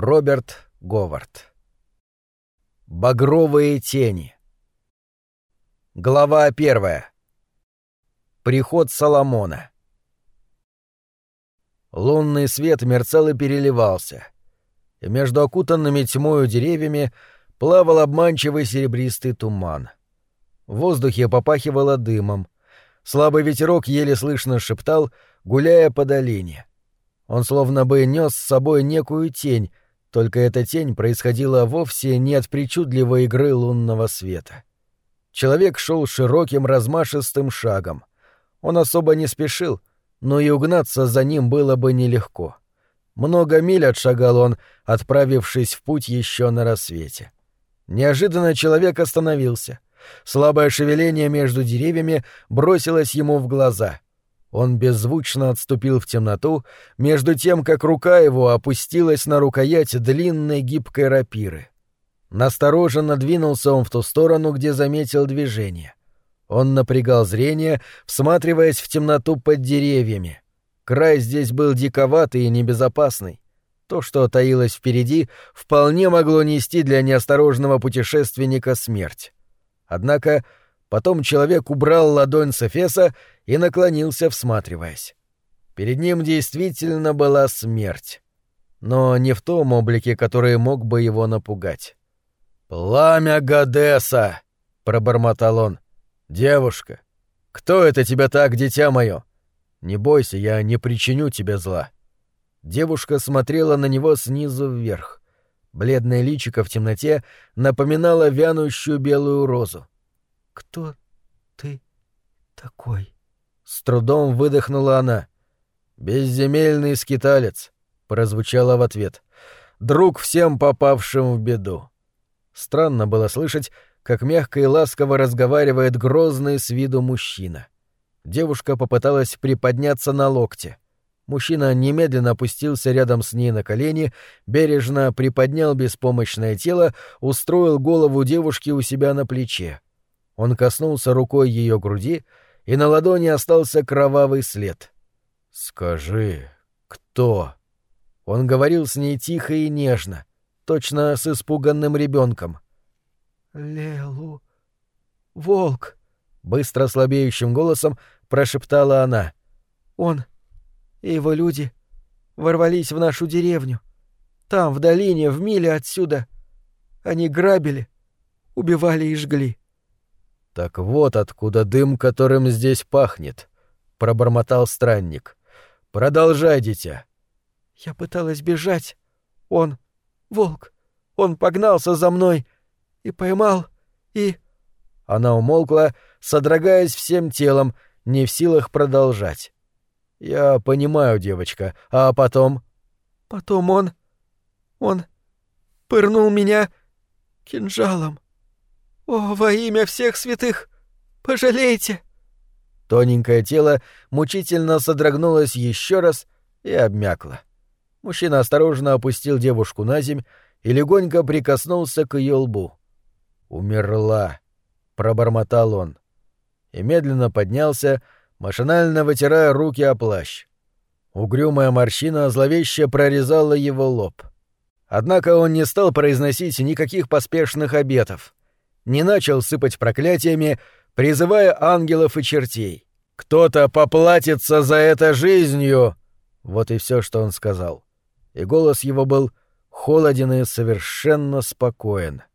Роберт Говард. Багровые тени. Глава первая. Приход Соломона. Лунный свет мерцал и переливался, между окутанными тьмою деревьями плавал обманчивый серебристый туман. В воздухе попахивало дымом. Слабый ветерок еле слышно шептал, гуляя по долине. Он словно бы нес с собой некую тень, только эта тень происходила вовсе не от причудливой игры лунного света. Человек шел широким размашистым шагом. Он особо не спешил, но и угнаться за ним было бы нелегко. Много миль отшагал он, отправившись в путь еще на рассвете. Неожиданно человек остановился. Слабое шевеление между деревьями бросилось ему в глаза — он беззвучно отступил в темноту, между тем, как рука его опустилась на рукоять длинной гибкой рапиры. Настороженно двинулся он в ту сторону, где заметил движение. Он напрягал зрение, всматриваясь в темноту под деревьями. Край здесь был диковатый и небезопасный. То, что таилось впереди, вполне могло нести для неосторожного путешественника смерть. Однако Потом человек убрал ладонь с Эфеса и наклонился, всматриваясь. Перед ним действительно была смерть. Но не в том облике, который мог бы его напугать. «Пламя Гадеса!» — пробормотал он. «Девушка, кто это тебя так, дитя мое? Не бойся, я не причиню тебе зла». Девушка смотрела на него снизу вверх. Бледное личико в темноте напоминало вянущую белую розу. «Кто ты такой?» С трудом выдохнула она. «Безземельный скиталец», — прозвучало в ответ. «Друг всем попавшим в беду». Странно было слышать, как мягко и ласково разговаривает грозный с виду мужчина. Девушка попыталась приподняться на локте. Мужчина немедленно опустился рядом с ней на колени, бережно приподнял беспомощное тело, устроил голову девушки у себя на плече. Он коснулся рукой ее груди, и на ладони остался кровавый след. «Скажи, кто?» Он говорил с ней тихо и нежно, точно с испуганным ребенком. «Лелу... волк!» — быстро слабеющим голосом прошептала она. «Он и его люди ворвались в нашу деревню. Там, в долине, в миле отсюда. Они грабили, убивали и жгли. «Так вот откуда дым, которым здесь пахнет», — пробормотал странник. «Продолжай, дитя». «Я пыталась бежать. Он... волк. Он погнался за мной и поймал, и...» Она умолкла, содрогаясь всем телом, не в силах продолжать. «Я понимаю, девочка. А потом...» «Потом он... он пырнул меня кинжалом». «О, во имя всех святых! Пожалейте!» Тоненькое тело мучительно содрогнулось еще раз и обмякло. Мужчина осторожно опустил девушку на земь и легонько прикоснулся к ее лбу. «Умерла», — пробормотал он. И медленно поднялся, машинально вытирая руки о плащ. Угрюмая морщина зловеще прорезала его лоб. Однако он не стал произносить никаких поспешных обетов не начал сыпать проклятиями, призывая ангелов и чертей. «Кто-то поплатится за это жизнью!» Вот и все, что он сказал. И голос его был холоден и совершенно спокоен. —